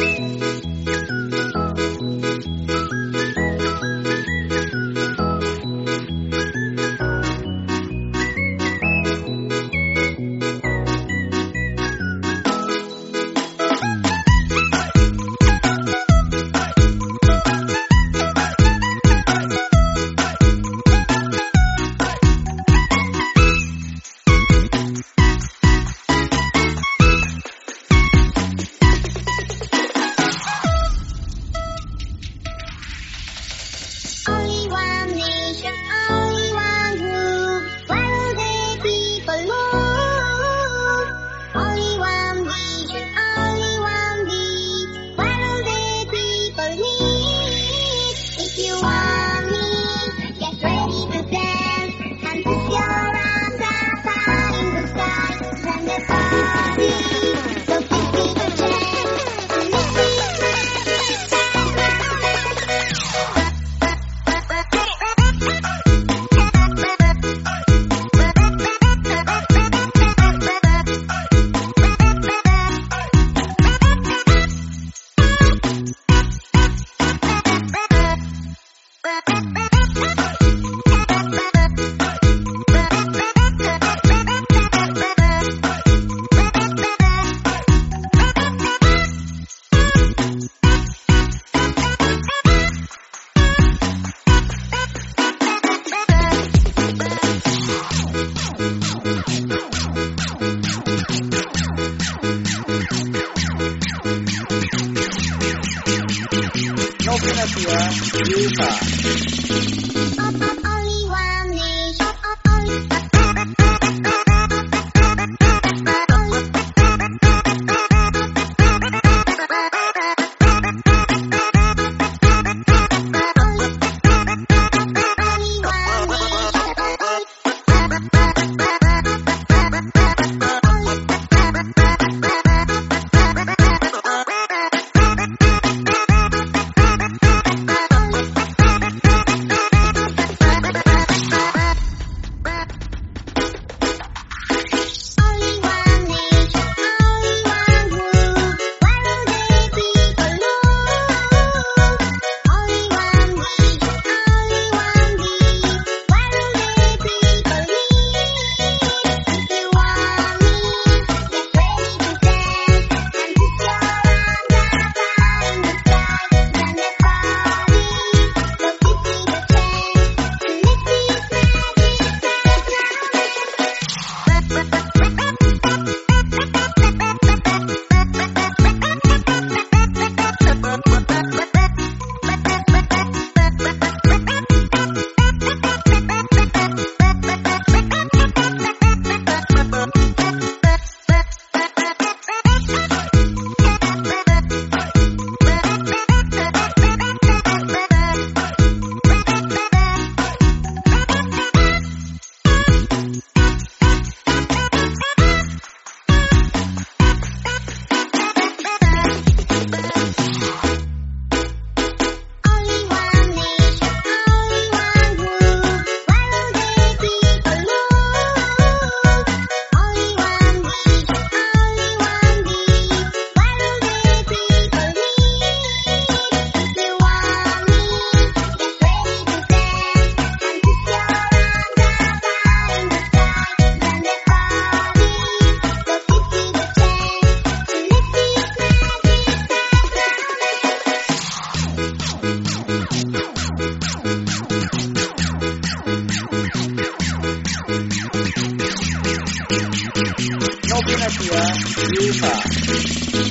Thank you. No Pinasia, Yuka. Only Yeehaw.